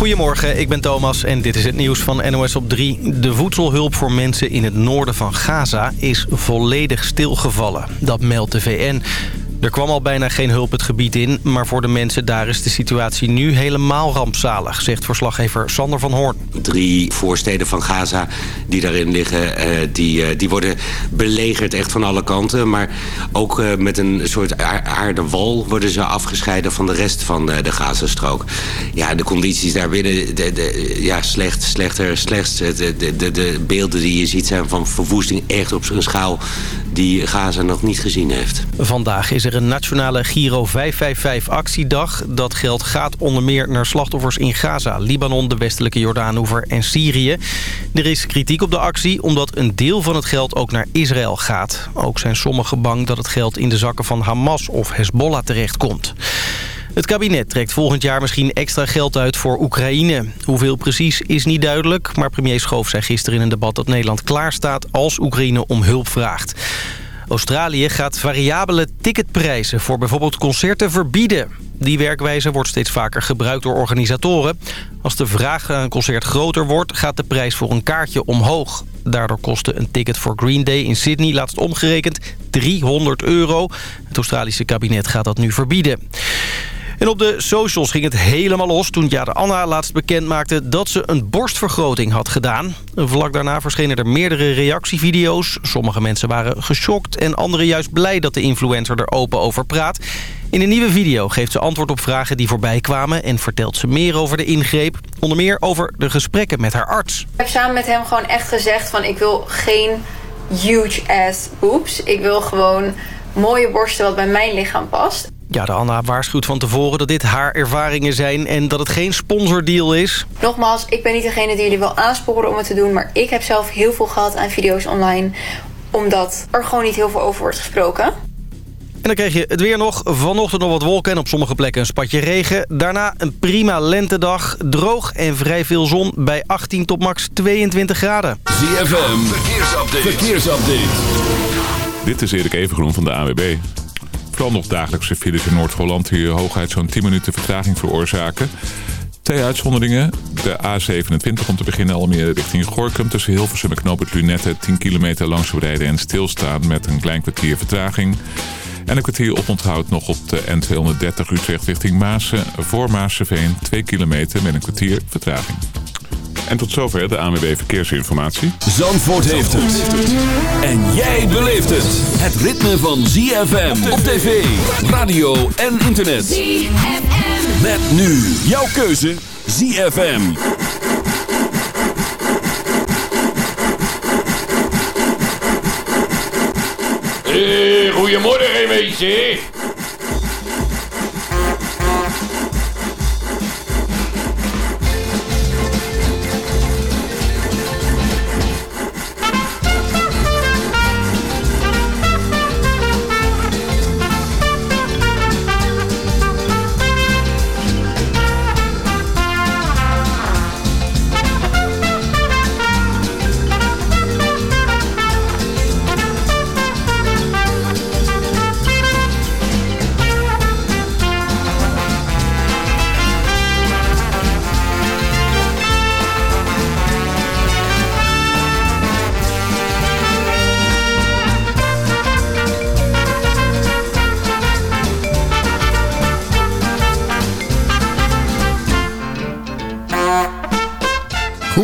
Goedemorgen, ik ben Thomas en dit is het nieuws van NOS op 3. De voedselhulp voor mensen in het noorden van Gaza is volledig stilgevallen. Dat meldt de VN. Er kwam al bijna geen hulp het gebied in, maar voor de mensen daar is de situatie nu helemaal rampzalig, zegt verslaggever Sander van Hoorn. Drie voorsteden van Gaza die daarin liggen, eh, die, eh, die worden belegerd echt van alle kanten. Maar ook eh, met een soort aarde wal worden ze afgescheiden van de rest van de Gazastrook. Ja, de condities daar binnen, de, de, ja, slecht, slechter, slechts. De, de, de, de beelden die je ziet zijn van verwoesting echt op een schaal die Gaza nog niet gezien heeft. Vandaag is er een nationale Giro 555-actiedag. Dat geld gaat onder meer naar slachtoffers in Gaza, Libanon, de westelijke Jordaanoever en Syrië. Er is kritiek op de actie omdat een deel van het geld ook naar Israël gaat. Ook zijn sommigen bang dat het geld in de zakken van Hamas of Hezbollah terechtkomt. Het kabinet trekt volgend jaar misschien extra geld uit voor Oekraïne. Hoeveel precies is niet duidelijk, maar premier Schoof zei gisteren in een debat dat Nederland klaar staat als Oekraïne om hulp vraagt. Australië gaat variabele ticketprijzen voor bijvoorbeeld concerten verbieden. Die werkwijze wordt steeds vaker gebruikt door organisatoren. Als de vraag naar een concert groter wordt, gaat de prijs voor een kaartje omhoog. Daardoor kostte een ticket voor Green Day in Sydney, laatst omgerekend, 300 euro. Het Australische kabinet gaat dat nu verbieden. En op de socials ging het helemaal los toen Jade Anna laatst bekend maakte dat ze een borstvergroting had gedaan. Vlak daarna verschenen er meerdere reactievideo's. Sommige mensen waren geschokt en anderen juist blij dat de influencer er open over praat. In een nieuwe video geeft ze antwoord op vragen die voorbij kwamen... en vertelt ze meer over de ingreep. Onder meer over de gesprekken met haar arts. Ik heb samen met hem gewoon echt gezegd van... ik wil geen huge ass boobs. Ik wil gewoon mooie borsten wat bij mijn lichaam past. Ja, de Anna waarschuwt van tevoren dat dit haar ervaringen zijn... en dat het geen sponsordeal is. Nogmaals, ik ben niet degene die jullie wil aansporen om het te doen... maar ik heb zelf heel veel gehad aan video's online... omdat er gewoon niet heel veel over wordt gesproken. En dan kreeg je het weer nog. Vanochtend nog wat wolken en op sommige plekken een spatje regen. Daarna een prima lentedag. Droog en vrij veel zon bij 18 tot max 22 graden. ZFM, verkeersupdate. verkeersupdate. Dit is Erik Evengroen van de AWB. Vooral nog dagelijkse files in Noord-Holland... die hooguit zo'n 10 minuten vertraging veroorzaken. Twee uitzonderingen. De A27 om te beginnen al meer richting Gorkum... tussen Hilversum en Knoop het Lunette... 10 kilometer langzaam rijden en stilstaan met een klein kwartier vertraging. En een kwartier oponthoud nog op de N230 Utrecht richting Maasen. Voor Maasenveen 2 kilometer met een kwartier vertraging. En tot zover de ANWB Verkeersinformatie. Zandvoort heeft het. En jij beleeft het. Het ritme van ZFM op tv, radio en internet. ZFM. Met nu jouw keuze ZFM. Hey, goedemorgen,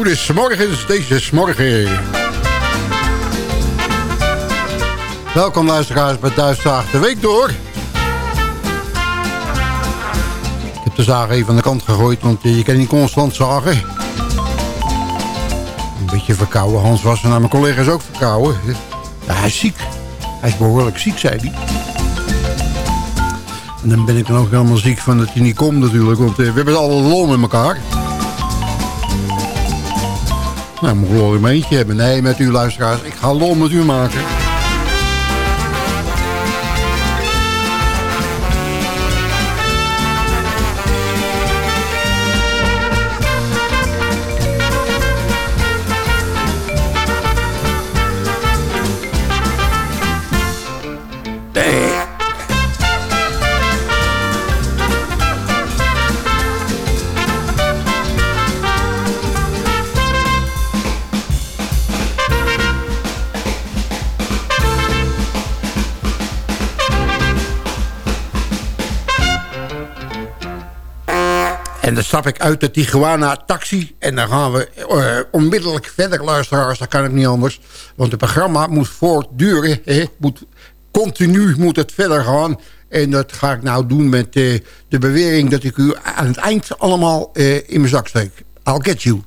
wezen. Goedemorgen, deze morgen. Welkom luisteraars bij Duitsdag de Week door. Ik heb de zaag even aan de kant gegooid, want je kan niet constant zagen. Een beetje verkouden. Hans was en mijn collega's ook verkouden. Hij is ziek. Hij is behoorlijk ziek, zei hij. En dan ben ik dan ook helemaal ziek van dat hij niet komt natuurlijk. Want eh, we hebben alle lol met elkaar. Nou, moet ik een eentje hebben. Nee, met u luisteraars. Ik ga lol met u maken. Stap ik uit de Tijuana taxi. En dan gaan we uh, onmiddellijk verder, luisteraars. Dat kan ik niet anders. Want het programma moet voortduren. Hè? Moet, continu moet het verder gaan. En dat ga ik nou doen met uh, de bewering... dat ik u aan het eind allemaal uh, in mijn zak steek. I'll get you.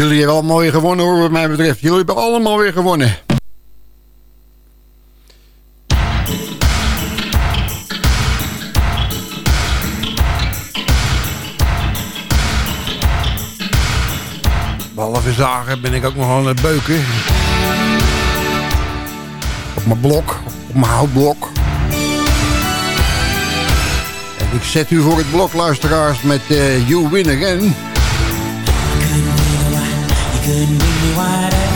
Jullie hebben al mooi gewonnen hoor, wat mij betreft. Jullie hebben allemaal weer gewonnen. Behalve zagen ben ik ook nog aan het beuken. Op mijn blok, op mijn houtblok. En ik zet u voor het blok, luisteraars, met uh, You Win Again couldn't make me wide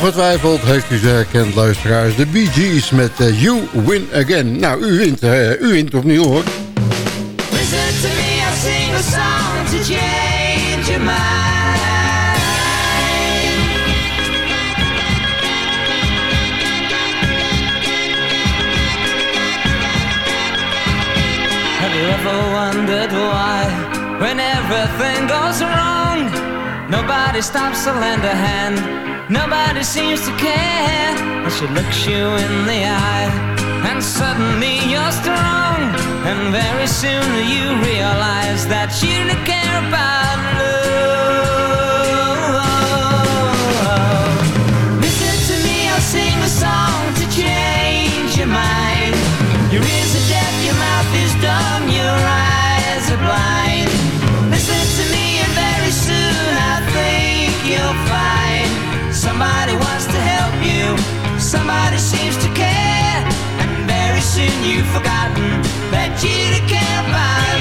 Ongetwijfeld heeft u ze herkend, luisteraars. De Bee Gees met uh, You Win Again. Nou, u wint, uh, u wint opnieuw, hoor. Listen ever wondered why, when everything goes wrong, nobody stops to lend a hand, nobody seems to care, and she looks you in the eye, and suddenly you're strong, and very soon you realize that you don't care about love. Listen to me, I'll sing a song to change your mind. Your ears are deaf, your mouth is dumb, your eyes are blind. Very you've forgotten that you care about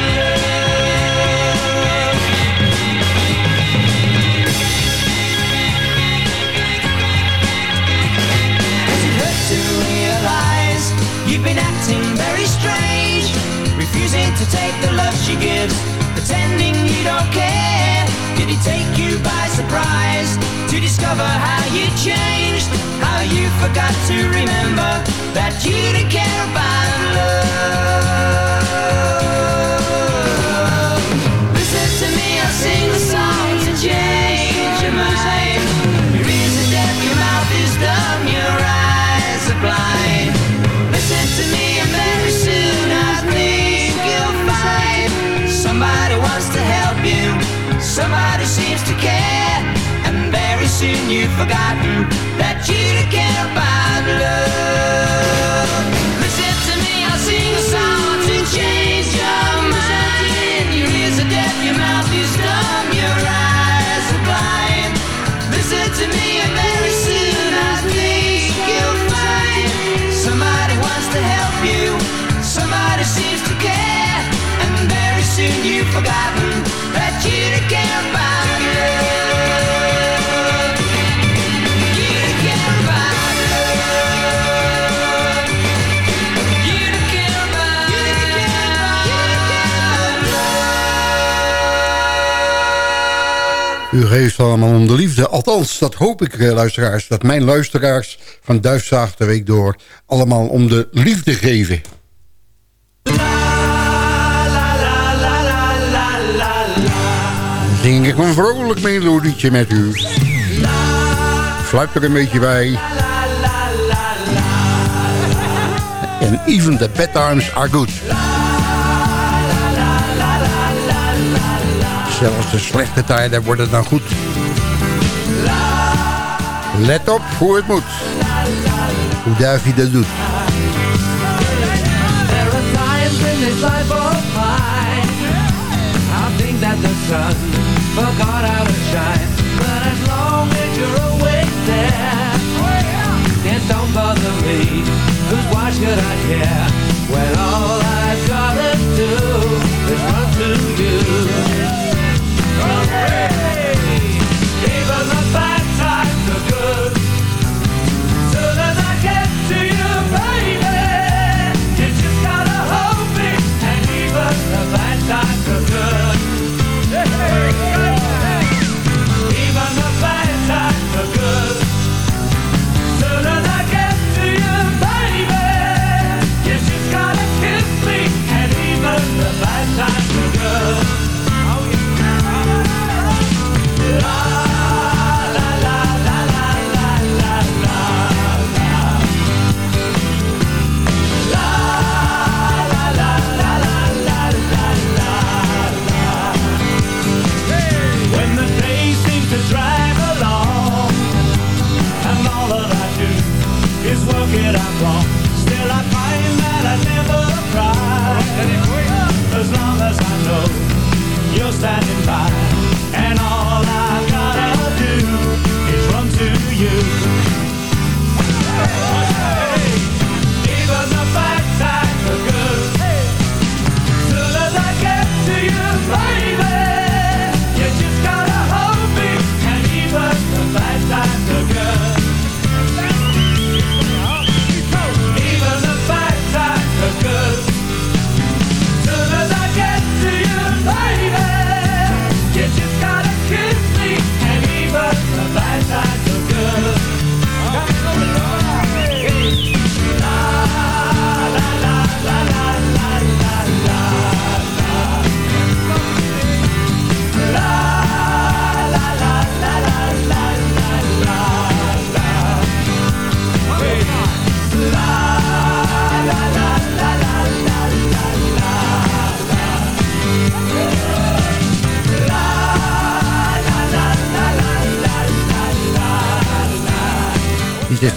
love. You've been acting very strange? Refusing to take the love she gives, pretending you don't care. Did it take you by surprise to discover how you changed? How you forgot to remember that you didn't care about geeft allemaal om de liefde. Althans, dat hoop ik, eh, luisteraars. Dat mijn luisteraars van Duifzaag de Week door... allemaal om de liefde geven. Zing ik een vrolijk melodietje met u. Fluit er een beetje bij. En even the bad times are good. Zelfs de slechte tijden worden dan goed. Let op hoe het moet. Hoe Davy dat doet. I think that the sun forgot how to shine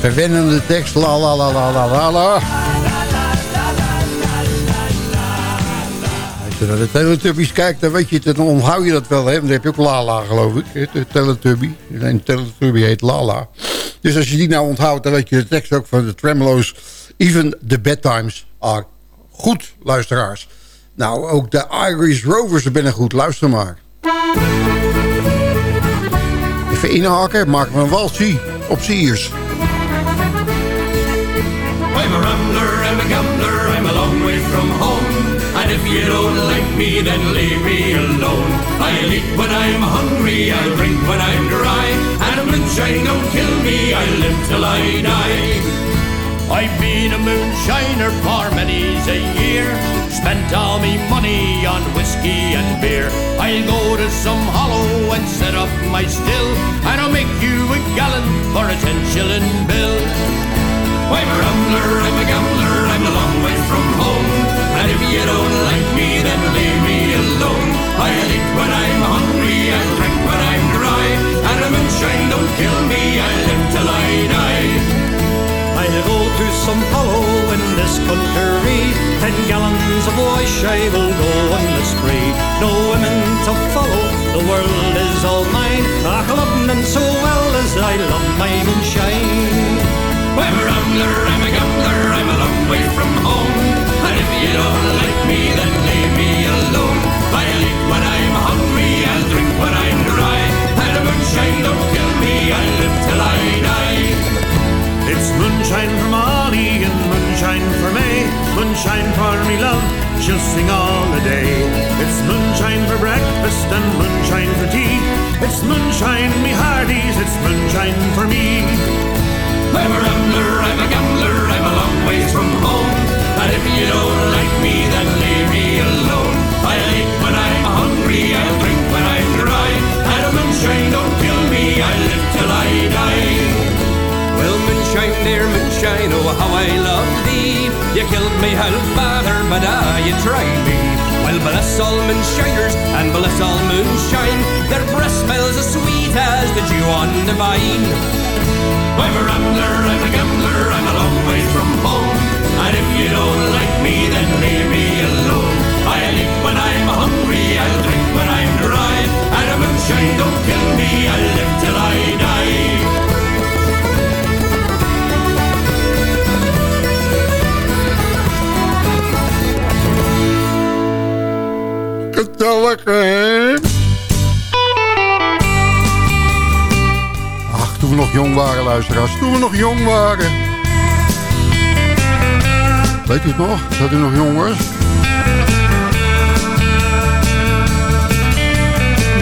verwennende tekst. La la la la la la la. Als je naar de Teletubbies kijkt, dan weet je dan onthoud je dat wel. Hè? Want dan heb je ook Lala, geloof ik. De Teletubby. Een Teletubby heet Lala. Dus als je die nou onthoudt, dan weet je de tekst ook van de Tremolo's. Even the bedtimes are goed, luisteraars. Nou, ook de Irish Rovers binnen goed. Luister maar. Even inhaken, maken we een walsie op Siers. I'm a rambler, I'm a gambler, I'm a long way from home. And if you don't like me, then leave me alone. I'll eat when I'm hungry, I'll drink when I'm dry. And a moonshine don't kill me, I'll live till I die. I've been a moonshiner for many's a year. Spent all me money on whiskey and beer. I'll go to some hollow and set up my still. And I'll make you a gallon for a ten shilling bill. I'm a rambler, I'm a gambler, I'm a long way from home. And if you don't like me, then leave me alone. I'll eat when I'm hungry, I'll drink when I'm dry. And a moonshine don't kill me, I'll live till I die. I'll go to some hollow in this country. Ten gallons of wash I will go on the spree. No women to follow, the world is all mine. I she'll sing all the day. It's moonshine for breakfast and moonshine for tea. It's moonshine, me hearties, it's moonshine for me. I'm a rambler, I'm a gambler, I'm a long ways from home. And if you don't like me, then leave me alone. I'll eat when I'm hungry, I'll drink when I'm dry. And a moonshine don't kill me, I'll live till I die. Well, moonshine, dear moonshine, oh how I love thee. You killed me half father, but ah, you tried me. Well, bless all moonshiners and bless all moonshine. Their breath smells as sweet as the dew on the vine. I'm a rambler, I'm a gambler, I'm a long way from home. And if you don't like me, then leave me alone. I'll eat when I'm hungry, I'll drink when I'm dry. And a moonshine don't kill me, I'll live till I die. Hè? Ach, toen we nog jong waren, luisteraars. Toen we nog jong waren. Weet u het nog? Dat u nog jong was?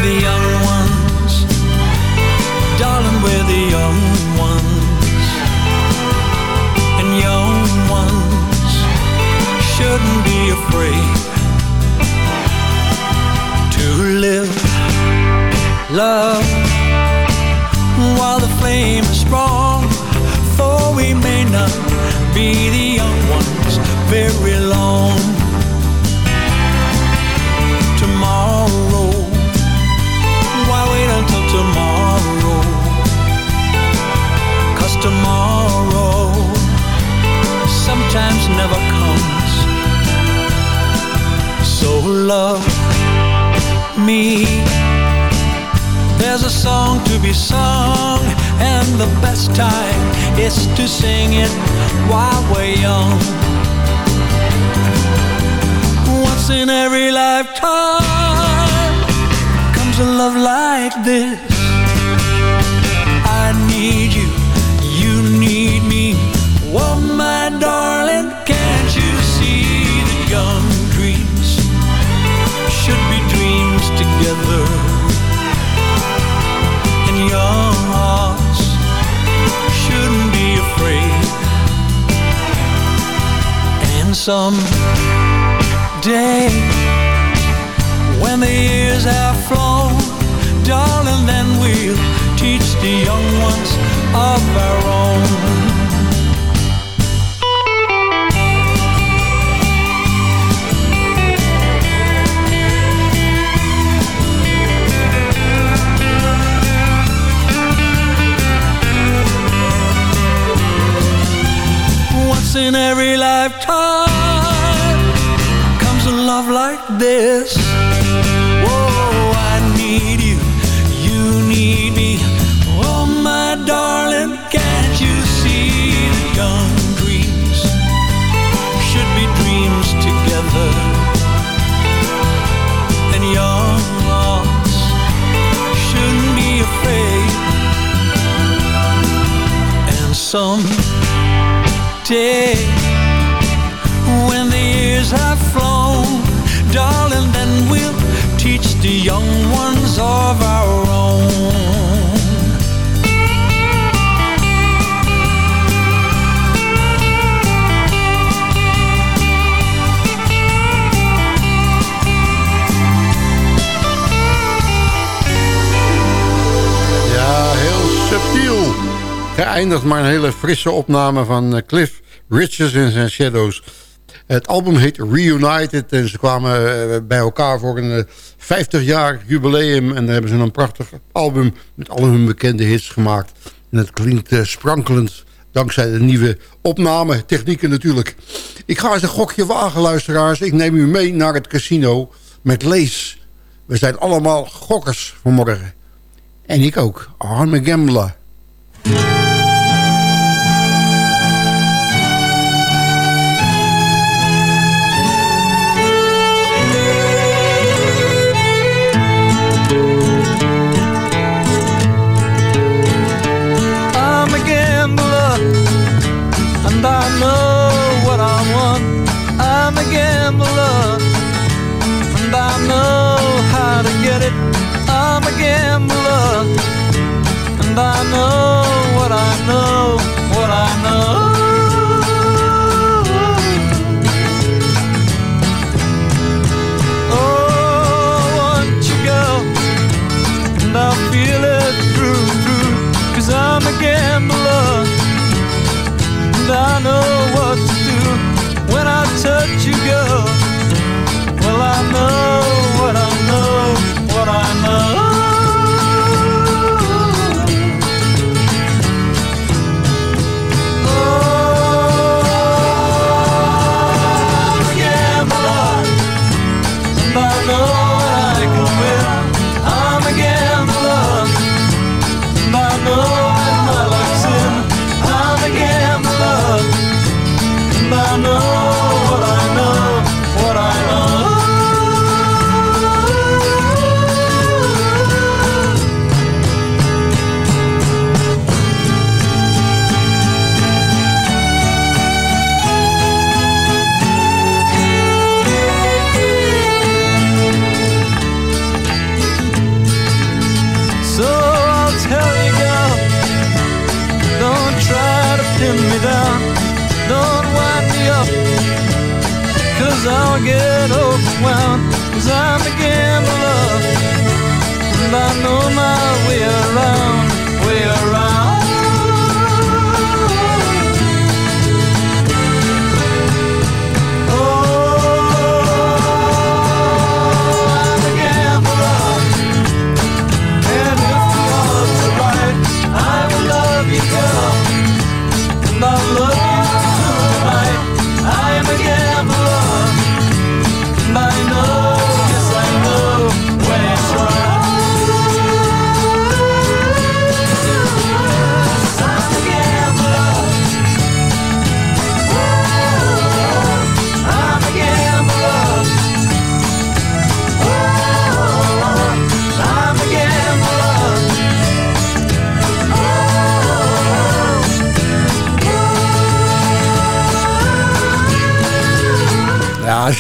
The young ones, darling, we're the young ones, and young ones shouldn't be afraid love, while the flame is strong. For we may not be the young ones very long. Tomorrow why wait until tomorrow? Tomorrow sometimes never comes. So love me. There's a song to be sung, and the best time is to sing it while we're young. Once in every lifetime comes a love like this. I need you, you need me. Oh, my darling, Some day, When the years have flown Darling, then we'll teach the young ones of our own. In every lifetime love like this. maar een hele frisse opname van eh, Cliff Richards en zijn Shadows. Het album heet Reunited en ze kwamen eh, bij elkaar voor een eh, 50-jaar jubileum. En daar hebben ze een prachtig album met al hun bekende hits gemaakt. En het klinkt sprankelend dankzij de nieuwe opname, technieken natuurlijk. Ik ga eens een gokje wagen, luisteraars. Ik neem u mee naar het casino met Lees. We zijn allemaal gokkers vanmorgen. En ik ook, arme gambler.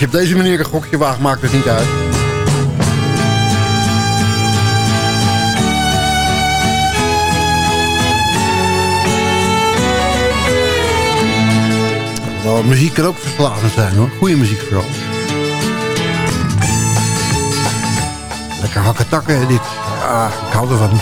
als je op deze manier een gokje waagt, maakt het dus niet uit. Nou, muziek kan ook verslavend zijn hoor. Goede muziek vooral. Lekker hakken takken dit. Ik hou ervan.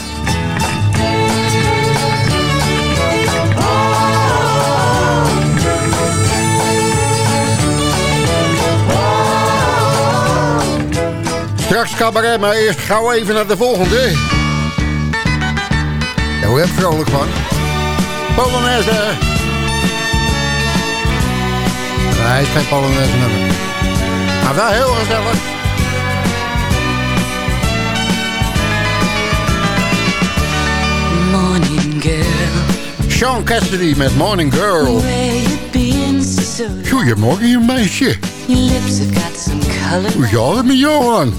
straks cabaret, maar eerst gauw even naar de volgende. Ja, hoe heb je vrolijk van? Polonaise. Nee, het is geen Polonaise nummer. Maar wel heel gezellig. Morning girl. Sean Cassidy met Morning Girl. Goedemorgen, meisje. Lips got some color, Hoe gaat het met jou aan?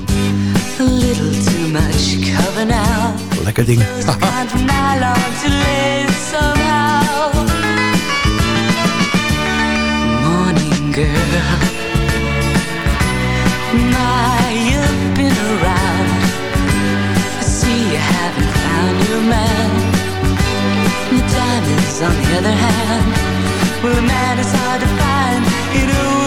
a little too much cover now. Lekker ding. Can't deny long to live somehow. Morning girl, my you've been around. I see you haven't found your man. The diamonds on the other hand. Well, a man is hard to find in a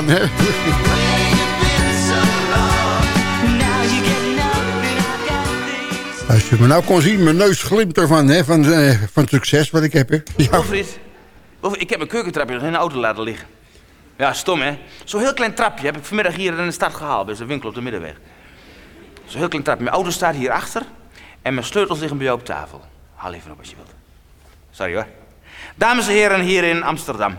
hè? Als je me nou kon zien, mijn neus glimt ervan, hè, van, eh, van het succes wat ik heb, hè. Ja. Wilfried, ik heb mijn keukentrapje nog in de auto laten liggen. Ja, stom hè. Zo'n heel klein trapje heb ik vanmiddag hier in de stad gehaald bij zo'n winkel op de middenweg. Zo'n heel klein trapje. Mijn auto staat hier achter en mijn sleutels liggen bij jou op tafel. Haal even op als je wilt. Sorry hoor. Dames en heren hier in Amsterdam.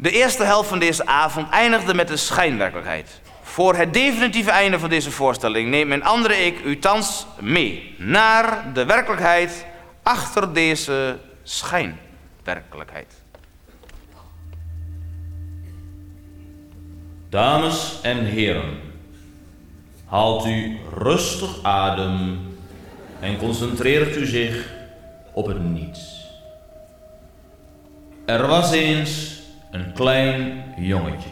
De eerste helft van deze avond eindigde met de schijnwerkelijkheid. Voor het definitieve einde van deze voorstelling neemt mijn andere ik u thans mee naar de werkelijkheid achter deze schijnwerkelijkheid. Dames en heren, haalt u rustig adem en concentreert u zich op het niets. Er was eens een klein jongetje.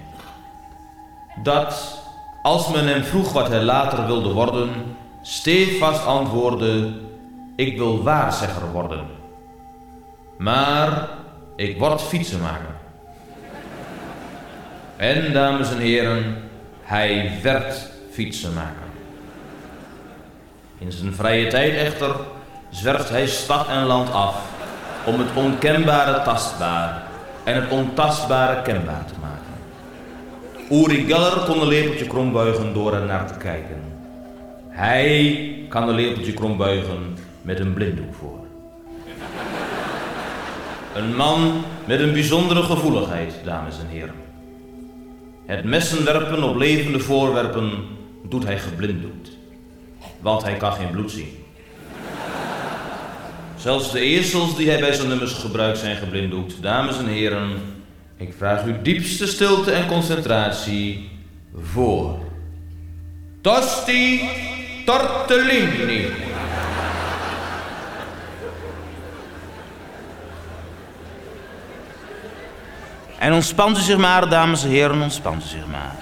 Dat, als men hem vroeg wat hij later wilde worden, stevast antwoordde: Ik wil waarzegger worden. Maar ik word fietsenmaker. En dames en heren, hij werd fietsenmaker. In zijn vrije tijd echter zwerft hij stad en land af om het onkenbare tastbaar en het ontastbare kenbaar te maken. Uri Geller kon een lepeltje krom buigen door er naar te kijken. Hij kan een lepeltje krom buigen met een blinddoek voor. Een man met een bijzondere gevoeligheid, dames en heren. Het messen werpen op levende voorwerpen doet hij geblinddoekt. Want hij kan geen bloed zien. Zelfs de ezels die hij bij zijn nummers gebruikt zijn geblinddoekt. Dames en heren, ik vraag u diepste stilte en concentratie voor. Tosti Tortellini. En ontspant u zich maar, dames en heren, ontspant u zich maar.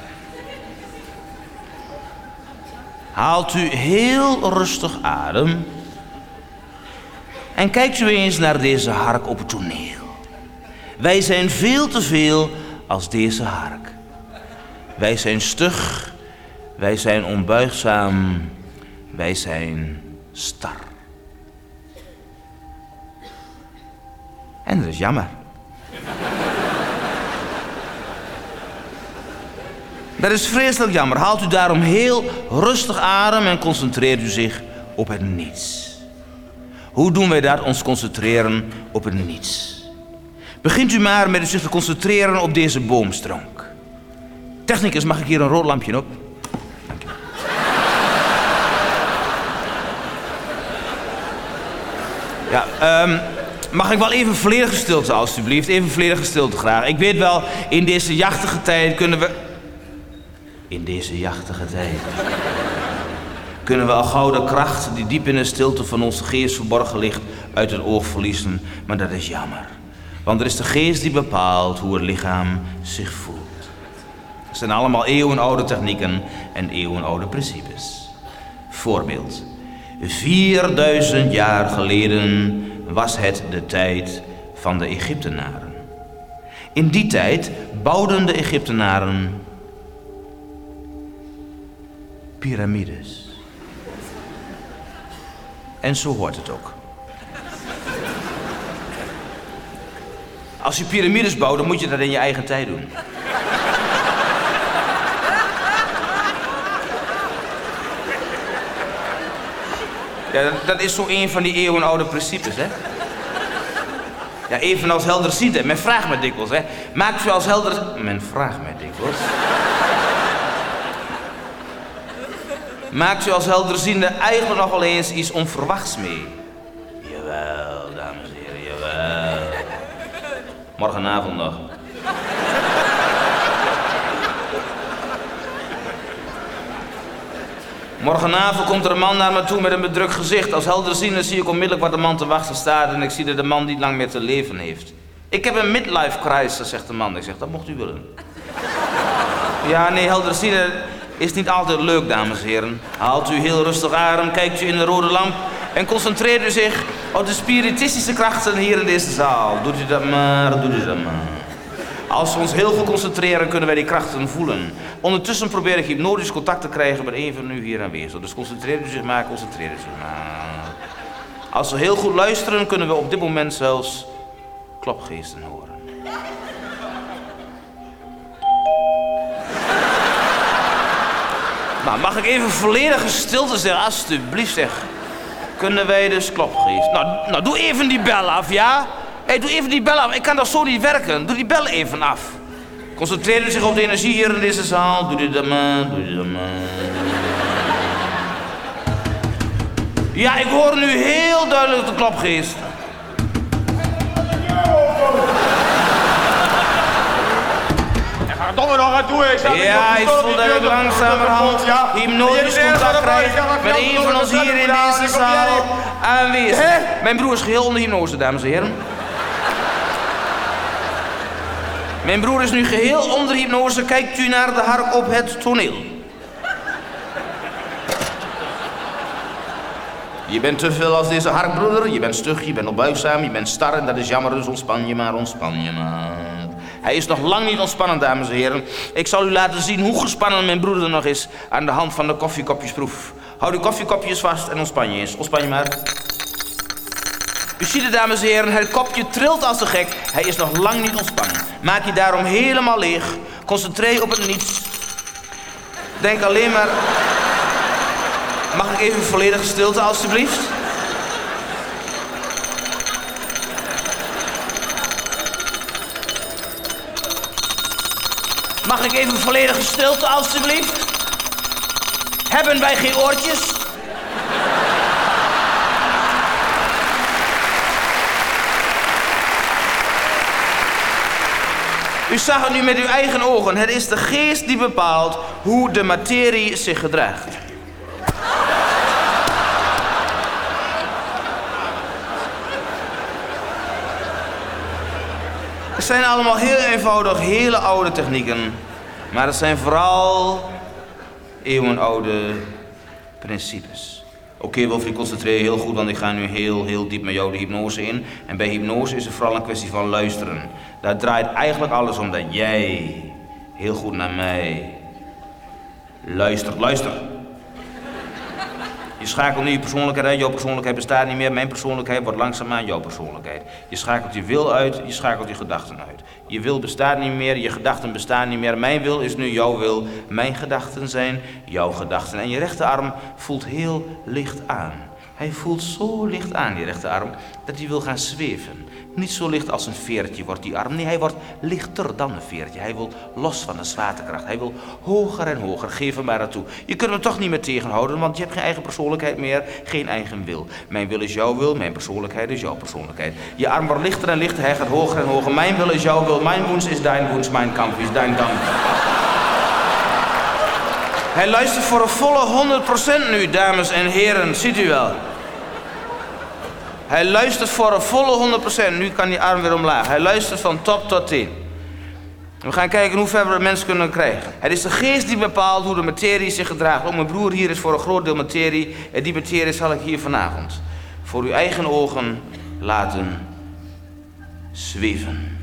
Haalt u heel rustig adem. En kijkt u eens naar deze hark op het toneel. Wij zijn veel te veel als deze hark. Wij zijn stug, wij zijn onbuigzaam, wij zijn star. En dat is jammer. Dat is vreselijk jammer. Haalt u daarom heel rustig adem en concentreert u zich op het niets. Hoe doen wij dat? Ons concentreren op het niets. Begint u maar met zich te concentreren op deze boomstronk. Technicus, mag ik hier een rood lampje op? Ja, ehm, mag ik wel even volledige stilte alstublieft? Even volledige stilte graag. Ik weet wel, in deze jachtige tijd kunnen we... In deze jachtige tijd... kunnen we al gouden kracht die diep in de stilte van onze geest verborgen ligt uit het oog verliezen. Maar dat is jammer. Want er is de geest die bepaalt hoe het lichaam zich voelt. Het zijn allemaal eeuwenoude technieken en eeuwenoude principes. Voorbeeld. 4000 jaar geleden was het de tijd van de Egyptenaren. In die tijd bouwden de Egyptenaren piramides. En zo hoort het ook. Als je piramides bouwt, dan moet je dat in je eigen tijd doen. Ja, dat, is zo een van die eeuwenoude principes, hè? Ja, evenals helderziende. Men vraagt me dikwijls, hè. Maakt u als helder... Men vraagt mij dikwijls. Maakt u als helderziende eigenlijk nog wel eens iets onverwachts mee? Jawel, dames en heren, jawel. Morgenavond nog. Morgenavond komt er een man naar me toe met een bedrukt gezicht. Als helderziende zie ik onmiddellijk waar de man te wachten staat en ik zie dat de man niet lang meer te leven heeft. Ik heb een midlife crisis, zegt de man. Ik zeg, dat mocht u willen. Ja, nee, helderziende is niet altijd leuk, dames en heren. Haalt u heel rustig adem, kijkt u in de rode lamp en concentreert u zich op de spiritistische krachten hier in deze zaal. Doet u dat maar, doet u dat maar. Als we ons heel veel concentreren, kunnen wij die krachten voelen. Ondertussen probeer ik hypnotisch contact te krijgen met een van u hier aanwezig. Dus concentreer u zich maar, concentreer u zich maar. Als we heel goed luisteren, kunnen we op dit moment zelfs klopgeesten horen. Mag ik even volledige stilte zeggen, alstublieft zeg. Kunnen wij dus klopgeest? Nou, nou, doe even die bel af, ja? Hé, hey, doe even die bel af. Ik kan dat zo niet werken. Doe die bel even af. Concentreer zich op de energie hier in deze zaal. Doe dit dan maar, doe dit dan maar. Ja, ik hoor nu heel duidelijk de klopgeest. Verdomme nog aan toe, ik sta Ja, ik voel dat ik langzamerhand hypnotisch contact krijg met een van ons hier in deze zaal aanwezig. Mijn broer is geheel onder hypnose, dames en heren. Mijn broer is nu geheel onder hypnose. Kijkt u naar de hark op het toneel. Je bent te veel als deze harkbroeder. Je bent stug, je bent opbuigzaam, je bent star en dat is jammer, dus ontspan je maar, ontspan je maar. Hij is nog lang niet ontspannen, dames en heren. Ik zal u laten zien hoe gespannen mijn broeder nog is aan de hand van de koffiekopjesproef. Hou de koffiekopjes vast en ontspan je eens. Ontspan je maar. U ziet het, dames en heren, het kopje trilt als de gek. Hij is nog lang niet ontspannen. Maak je daarom helemaal leeg. Concentreer op het niets. Denk alleen maar... Mag ik even volledige stilte, alstublieft? Mag ik even volledige stilte, alstublieft? Hebben wij geen oortjes? U zag het nu met uw eigen ogen. Het is de geest die bepaalt hoe de materie zich gedraagt. Het zijn allemaal heel eenvoudig, hele oude technieken. Maar het zijn vooral eeuwenoude principes. Oké, Wilfried, concentreer je heel goed, want ik ga nu heel, heel diep met jou de hypnose in. En bij hypnose is het vooral een kwestie van luisteren. Daar draait eigenlijk alles om dat jij heel goed naar mij luistert. Luister. Je schakelt nu je persoonlijkheid uit. Jouw persoonlijkheid bestaat niet meer. Mijn persoonlijkheid wordt langzaamaan jouw persoonlijkheid. Je schakelt je wil uit, je schakelt je gedachten uit. Je wil bestaat niet meer, je gedachten bestaan niet meer. Mijn wil is nu jouw wil. Mijn gedachten zijn jouw gedachten. En je rechterarm voelt heel licht aan. Hij voelt zo licht aan, die rechterarm, dat hij wil gaan zweven. Niet zo licht als een veertje wordt die arm. Nee, hij wordt lichter dan een veertje. Hij wil los van de zwaartekracht. Hij wil hoger en hoger. Geef hem maar naartoe. Je kunt hem toch niet meer tegenhouden, want je hebt geen eigen persoonlijkheid meer. Geen eigen wil. Mijn wil is jouw wil, mijn persoonlijkheid is jouw persoonlijkheid. Je arm wordt lichter en lichter, hij gaat hoger en hoger. Mijn wil is jouw wil, mijn woens is dein woens, mijn kamp is dein kamp. Hij luistert voor een volle 100% nu, dames en heren. Ziet u wel. Hij luistert voor een volle 100%. Nu kan die arm weer omlaag. Hij luistert van top tot teen. We gaan kijken hoe ver we de mens kunnen krijgen. Het is de geest die bepaalt hoe de materie zich gedraagt. Ook mijn broer hier is voor een groot deel materie. En die materie zal ik hier vanavond voor uw eigen ogen laten zweven.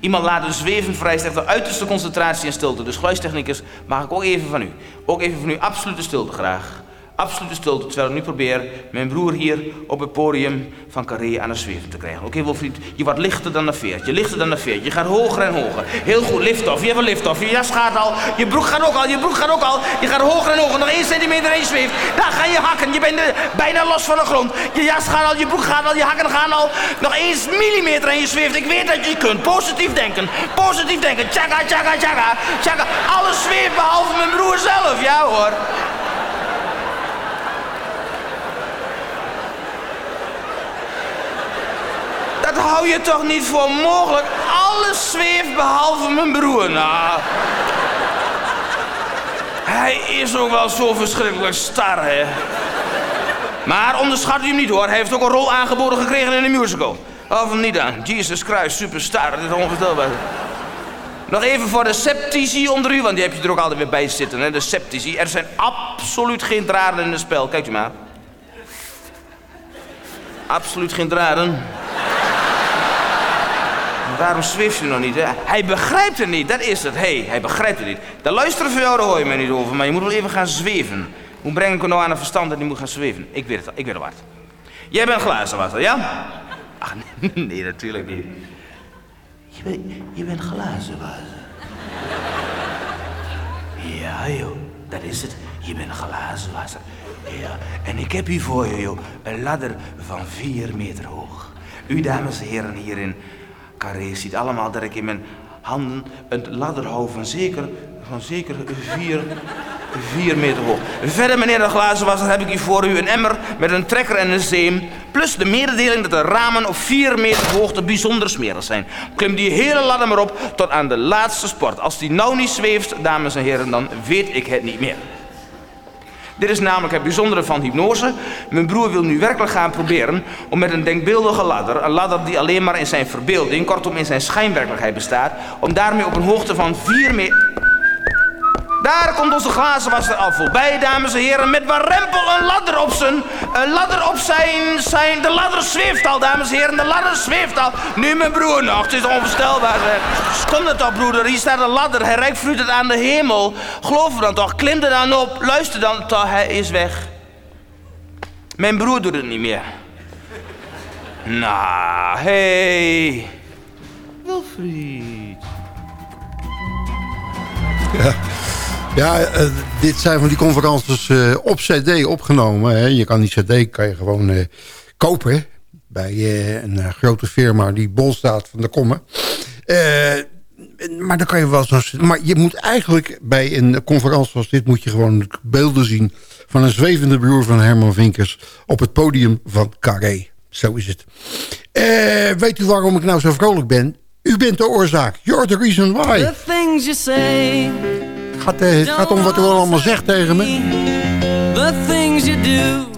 Iemand laten zweven vereist echt de uiterste concentratie en stilte. Dus geluidstechnicus, mag ik ook even van u. Ook even van u absolute stilte graag. Absolute stilte, terwijl ik nu probeer mijn broer hier op het podium van Carré aan de zweven te krijgen. Oké, Wilfried, je wordt lichter dan een veertje, lichter dan een veertje. Je gaat hoger en hoger. Heel goed, lift-off, je hebt een lift-off. Je jas gaat al, je broek gaat ook al, je broek gaat ook al. Je gaat hoger en hoger, nog één centimeter en je zweeft. Daar ga je hakken, je bent bijna los van de grond. Je jas gaat al, je broek gaat al, je hakken gaan al. Nog één millimeter en je zweeft. Ik weet dat je kunt. Positief denken, positief denken. Tjaka, tjaka, tjaka, tjaka. Alles zweeft behalve mijn broer zelf, ja hoor. Dat hou je toch niet voor mogelijk? Alles zweeft behalve mijn broer. Nou. Hij is ook wel zo verschrikkelijk star, hè. Maar onderschat u hem niet hoor. Hij heeft ook een rol aangeboden gekregen in een musical. Of niet aan. Jesus Christ, superstar. Dat is onvoorstelbaar. Nog even voor de sceptici onder u, want die heb je er ook altijd weer bij zitten, hè? De sceptici. Er zijn absoluut geen draden in het spel. Kijkt u maar. Absoluut geen draden. Waarom zweeft u nog niet? Hij begrijpt het niet, dat is het. Hey, hij begrijpt het niet. De daar hoor je mij niet over, maar je moet wel even gaan zweven. Hoe breng ik hem nou aan het verstand dat hij moet gaan zweven? Ik weet het al, ik weet het wat. Jij bent glazenwasser, ja? Ach, nee, natuurlijk niet. Je, bent, je bent glazenwasser. Ja, joh, dat is het. Je bent glazenwasser. Ja, en ik heb hier voor je, joh, een ladder van vier meter hoog. U, dames en heren, hier in Carré ziet allemaal dat ik in mijn handen een ladder hou van zeker, van zeker vier, vier meter hoog. Verder, meneer de glazenwasser, heb ik hier voor u een emmer met een trekker en een zeem. Plus de mededeling dat de ramen op vier meter hoogte bijzonder smerig zijn. Klim die hele ladder maar op tot aan de laatste sport. Als die nou niet zweeft, dames en heren, dan weet ik het niet meer. Dit is namelijk het bijzondere van hypnose. Mijn broer wil nu werkelijk gaan proberen om met een denkbeeldige ladder, een ladder die alleen maar in zijn verbeelding, kortom in zijn schijnwerkelijkheid bestaat, om daarmee op een hoogte van 4 meter. Daar komt onze glazenwasser al voorbij, dames en heren, met warempel een ladder op zijn, een ladder op zijn, zijn, de ladder zweeft al, dames en heren, de ladder zweeft al. Nu mijn broer nog, het is onvoorstelbaar. Kom het toch, broeder, hier staat een ladder, hij reikt het aan de hemel. Geloof er dan toch, klim er dan op, luister dan hij is weg. Mijn broer doet het niet meer. Nou, hey. Wilfried. Ja, ja eh, dit zijn van die conferences eh, op cd opgenomen. Hè. Je kan die cd kan je gewoon eh, kopen bij een grote firma die bol staat van de Kommer. Eh, maar dan kan je wel zo'n... Maar je moet eigenlijk bij een conferentie zoals dit... moet je gewoon beelden zien van een zwevende broer van Herman Vinkers... op het podium van Carré. Zo is het. Weet u waarom ik nou zo vrolijk ben? U bent de oorzaak. You're the reason why. The things you say, Het gaat, eh, het gaat om wat u allemaal zegt tegen me.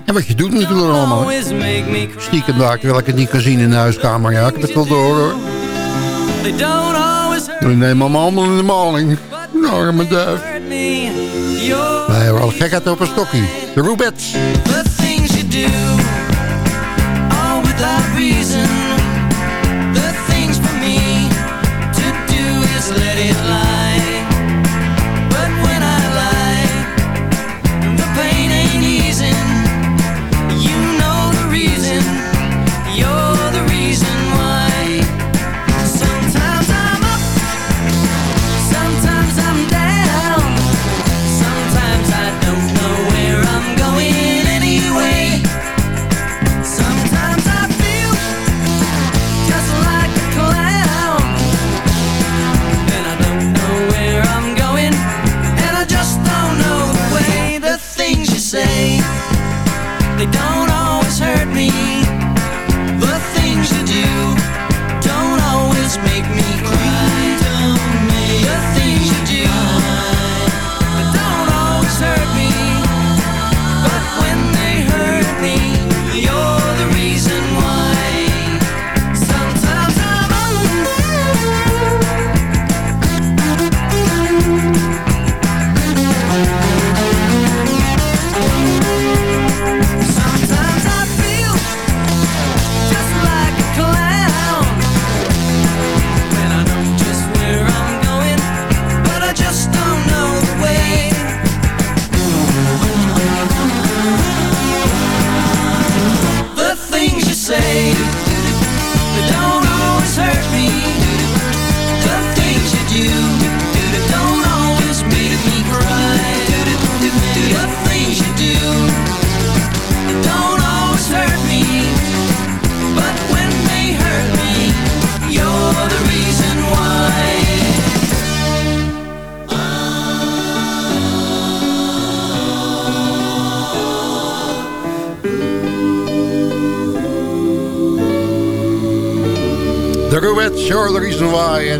En wat je doet natuurlijk allemaal. Stiekem daar, terwijl ik het niet kan zien in de huiskamer. Ja, ik heb het wel door hoor. Ik neem hem allemaal in de maling. Nou, arme duif. Wij hebben al gekheid op een stokkie. De Rubets. the things you do, all without reason.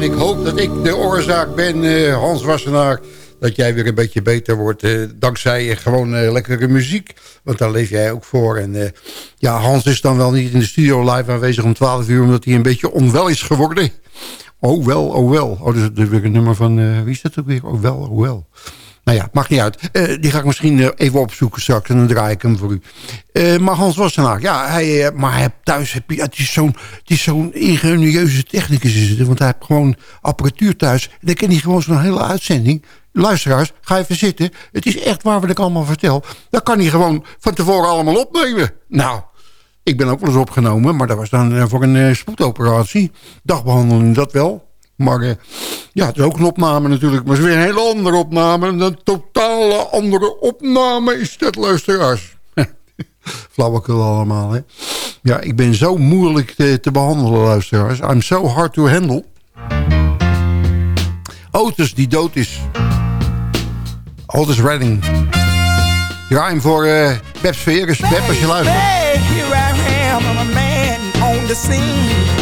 En ik hoop dat ik de oorzaak ben, eh, Hans Wassenaar... dat jij weer een beetje beter wordt. eh, dankzij gewoon eh, lekkere muziek. Want daar leef jij ook voor. En ja, Hans is dan wel niet in de studio live aanwezig om 12 uur... omdat hij een beetje onwel is geworden. Oh wel, oh wel. Oh, dat is weer een nummer van... wie is dat ook weer? Oh wel, oh wel. Nou ja, maakt niet uit. Eh, die ga ik misschien eh, even opzoeken straks en dan draai ik hem voor u. Eh, maar Hans Wassenaar, ja, hij, maar hij thuis, heb je, het is zo'n zo'n ingenieuze technicus is het. Want hij heeft gewoon apparatuur thuis. En dan kan hij gewoon zo'n hele uitzending. Luisteraars, ga even zitten. Het is echt waar wat ik allemaal vertel. Dat kan hij gewoon van tevoren allemaal opnemen. Nou, ik ben ook wel eens opgenomen, maar dat was dan voor een spoedoperatie. Dagbehandeling, dat wel. Maar eh, ja, het is ook een opname natuurlijk. Maar het is weer een hele andere opname. Een totale andere opname is dat, luisteraars. Flauwekul allemaal, hè. Ja, ik ben zo moeilijk te, te behandelen, luisteraars. I'm so hard to handle. Otis, die dood is. Otis Redding. Ruim voor uh, Beb Sferus. Beb, als je luistert. Here I am, I'm a man on the scene.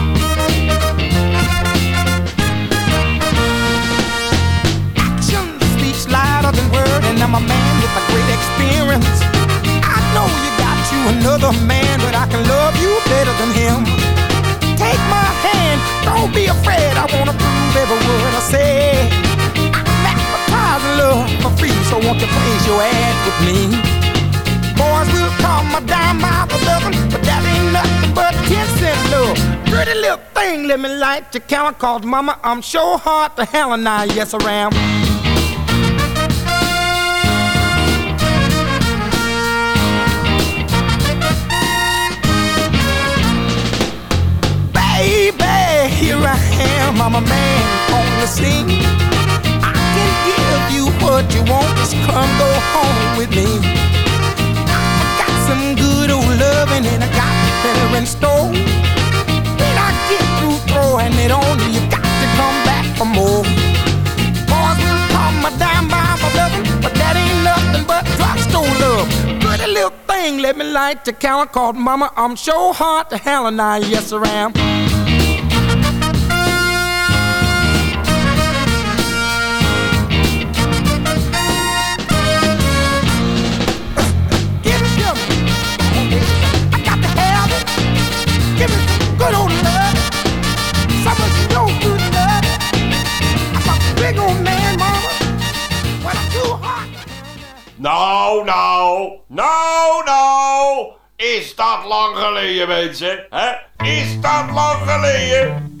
Than word, and I'm a man with a great experience. I know you got you another man, but I can love you better than him. Take my hand, don't be afraid. I wanna prove every word I say. I'm advertising love for free, so won't you place your ad with me? Boys will call my dime the dozen, but that ain't nothing but ten cent love. Pretty little thing, let me light your count, cause mama, I'm sure hard to hell and I yes around. Baby, here I am, I'm a man on the scene. I can give you what you want, just come go home with me. I got some good old loving and I got better in store. When I get through throwing it on you, you got to come back for more. Boys will call my dime by my loving, but that ain't nothing but drugstore love. Pretty little thing, let me light the count, called mama, I'm sure hard to hell and I yes around. Give dat lang geleden, mensen? Hè? Is dat lang geleden?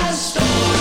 I stole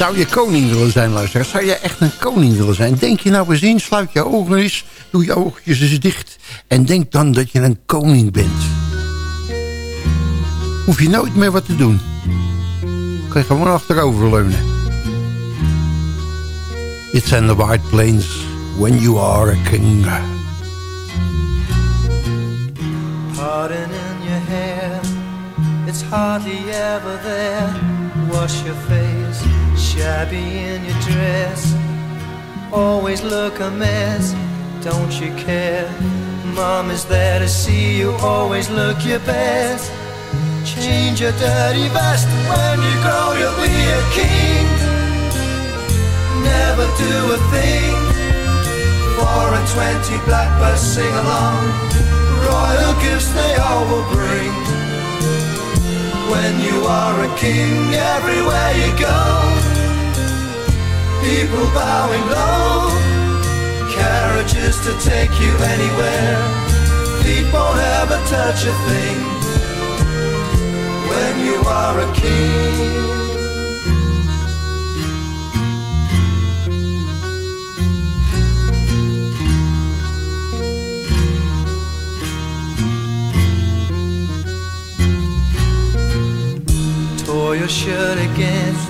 Zou je koning willen zijn, luisteraar? Zou je echt een koning willen zijn? Denk je nou eens in, sluit je ogen eens, doe je oogjes eens dicht... en denk dan dat je een koning bent. Hoef je nooit meer wat te doen. Kan je gewoon achterover leunen. It's in the white plains when you are a king. Pardon in your hair, it's hardly ever there. Wash your face, shabby in your dress. Always look a mess, don't you care? Mom is there to see you, always look your best. Change your dirty vest, when you grow you'll be a king. Never do a thing, four and twenty blackbirds sing along royal gifts they all will bring. When you are a king, everywhere you go, people bowing low, carriages to take you anywhere, feet won't ever touch a thing. When you are a king. tore your shirt again.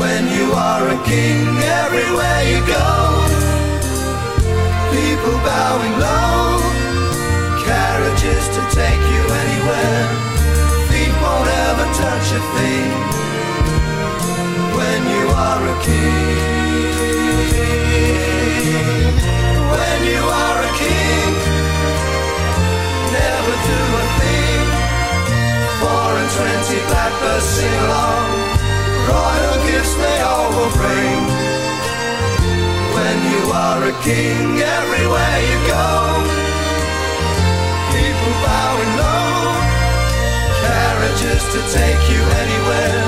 When you are a king, everywhere you go, people bowing low, carriages to take you anywhere, feet won't ever touch a thing. When you are a king, when you are a king, never do a thing four and twenty blackbirds sing along. Royal gifts they all will bring. When you are a king, everywhere you go, people bowing low, carriages to take you anywhere.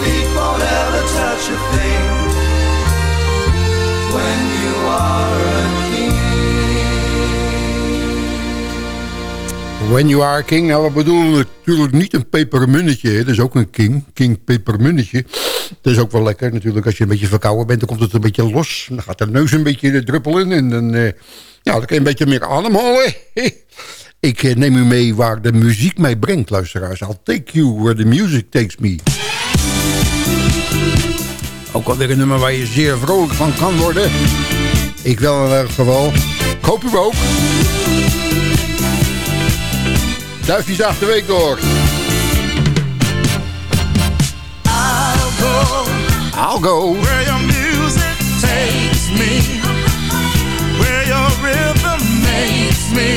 Feet won't ever touch a thing. When you are a When You Are a King. Nou, we bedoelen natuurlijk niet een pepermunnetje. Dat is ook een king. King pepermunnetje. Dat is ook wel lekker natuurlijk. Als je een beetje verkouden bent, dan komt het een beetje los. Dan gaat de neus een beetje druppelen. En dan, eh, ja, dan kan je een beetje meer ademhalen. Ik eh, neem u mee waar de muziek mij brengt, luisteraars. I'll take you where the music takes me. Ook alweer een nummer waar je zeer vrolijk van kan worden. Ik wel in elk geval. Ik hoop u ook. Duifjes achter de week door. I'll go. where your music takes me, where your rhythm makes me.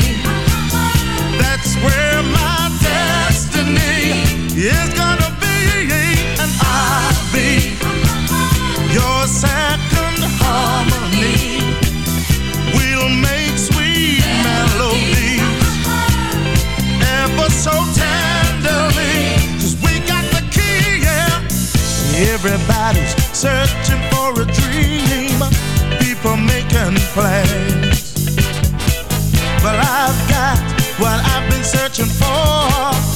That's where my destiny is gonna be, and I'll be your second harmony. We'll make sweet melodies ever so tenderly, 'cause we got the key, yeah. Everybody's searching for a dream. People making plans. But I've got what I've been searching for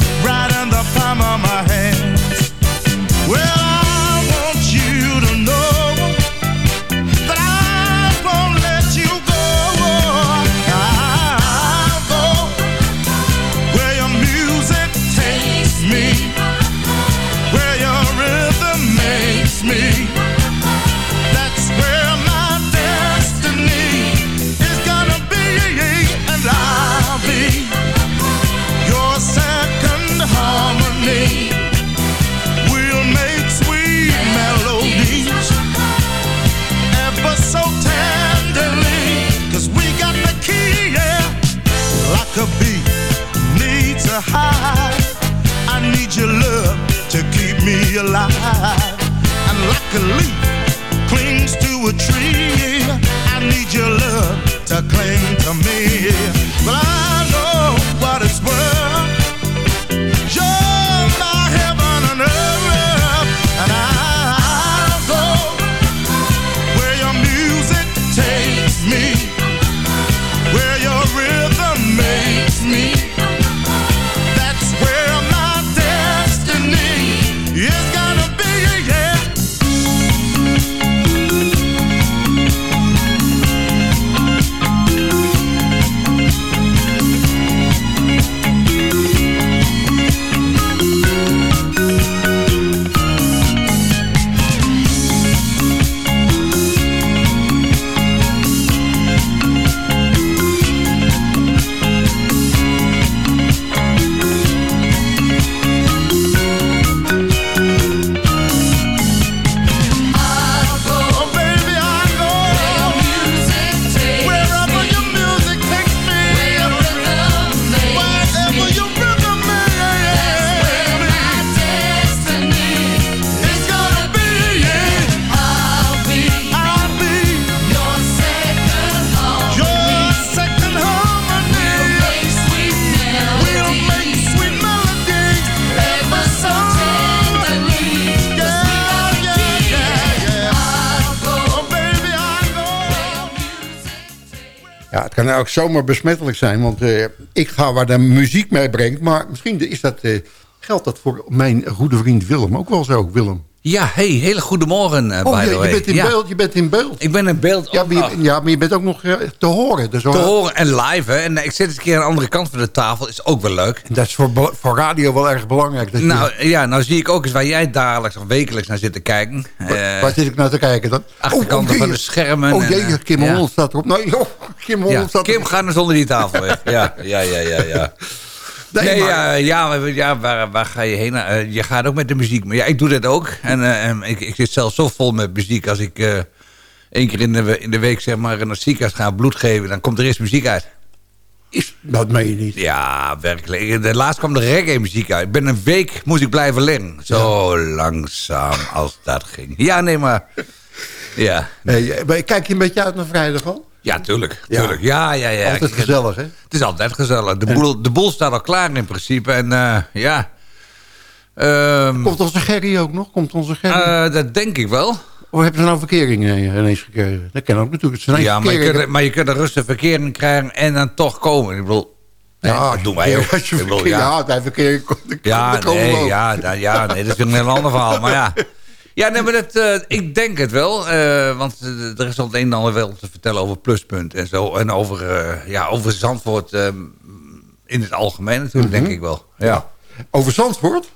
Ook zomaar besmettelijk zijn, want eh, ik ga waar de muziek mee brengt. Maar misschien is dat, eh, geldt dat voor mijn goede vriend Willem ook wel zo, Willem. Ja, hey, hele goede morgen, uh, Oh, by je, the je bent in ja. beeld, je bent in beeld. Ik ben in beeld. Ja, maar je, ja, maar je bent ook nog eh, te horen. Dus te horen en live, hè. En eh, ik zit eens een keer aan de andere kant van de tafel. Is ook wel leuk. Dat is voor, voor radio wel erg belangrijk. Dat je- Nou ja, nou zie ik ook eens waar jij dagelijks of wekelijks naar zit te kijken. Waar- Eh, waar zit ik naar te kijken dan? Achterkanten jee. van de schermen. Oh jee, eh, Kim ja. Holland staat erop. Nee, joh, Kim Holland Ja, staat Kim, ga nou zonder die tafel weg. Ja, ja, ja, ja. ja. Nee, ja, ja, ja waar, waar ga je heen? Eh, je gaat ook met de muziek. Maar ja, ik doe dat ook. En, eh, ik, ik zit zelf zo vol met muziek. Als ik eh één keer in de, in de week zeg maar, naar het ziekenhuis ga bloed geven... dan komt er eerst muziek uit. Is, dat meen je niet. Ja, werkelijk. De laatst kwam de reggae muziek uit. Ik ben een week moest ik blijven liggen. Zo langzaam als dat ging. Ja, nee, maar... Ja, kijk je een beetje uit naar vrijdag al? Ja tuurlijk. Ja. tuurlijk. Ja, ja, ja. Altijd Ik- gezellig, hè? Het is altijd gezellig. De boel, de boel staat al klaar in principe. En eh, ja... Ehm, Komt onze Gerry ook nog? Komt onze Gerry? eh, dat denk ik wel. Of hebben ze nou verkering eh, ineens gekregen? Dat kan ook natuurlijk. Ja, maar je, kunt, maar je kunt er rustig verkering krijgen en dan toch komen. Ik bedoel, Ja, dat doen wij ook. Als je verkeer, ja. ja, dan Ja, nee, ja, ja, nee, dat is een heel ander verhaal. Maar ja, ja nee, maar dat, eh, ik denk het wel. eh, want eh, er is al het een en ander wel te vertellen over Pluspunt en zo. En over, ja, over Zandvoort in het algemeen natuurlijk, Mhm. denk ik wel. Ja, Over Zandvoort?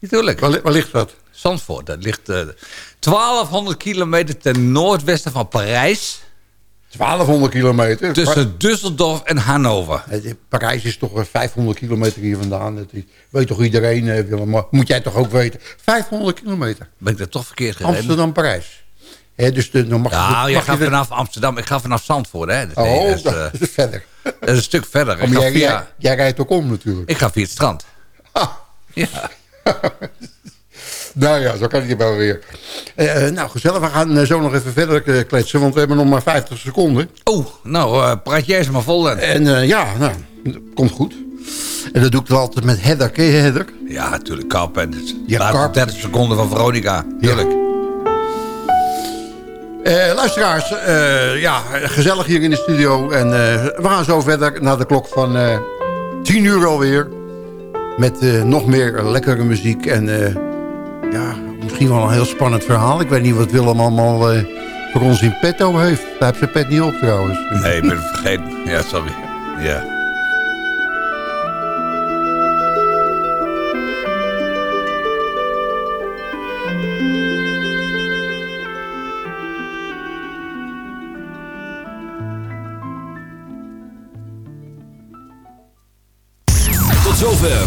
natuurlijk. Waar, waar ligt dat? Zandvoort, dat ligt eh 1200 kilometer ten noordwesten van Parijs. 1200 kilometer. Tussen Düsseldorf en Hannover. Pa- Parijs is toch eh, 500 kilometer hier vandaan. Dat weet toch iedereen, eh, Willem? Maar moet jij toch ook weten? 500 kilometer. Ben ik dat toch verkeerd gereden? Amsterdam-Parijs. Dus de, dan mag je- Nou, jij je gaat er- vanaf Amsterdam. Ik ga vanaf Zandvoort, hè. Dus Oh, dat, is, dat eh, is verder. dat is een stuk verder. Ik jij, via, jij, jij rijdt ook om natuurlijk. ik ga via het strand. Ah. Ja. Nou ja, zo kan het wel weer. Eh, eh, nou, gezellig. We gaan eh, zo nog even verder kletsen, want we hebben nog maar 50 seconden. Oh, nou, praat jij eens maar vol dan. En ja, nou, dat komt goed. En dat doe ik altijd met Heather. Ken je Heather? Ja, natuurlijk, Kap. En Ja, laatste Karp. 30 seconden van Veronica. Tuurlijk. Eh, luisteraars, ja, gezellig hier in de studio. En we gaan zo verder naar de klok van eh 10 uur alweer. Met nog meer lekkere muziek. En ja, misschien wel een heel spannend verhaal. Ik weet niet wat Willem allemaal eh, voor ons in petto heeft. Hij heeft zijn pet niet op trouwens. Nee, ik ben vergeten. Ja, sorry. Ja.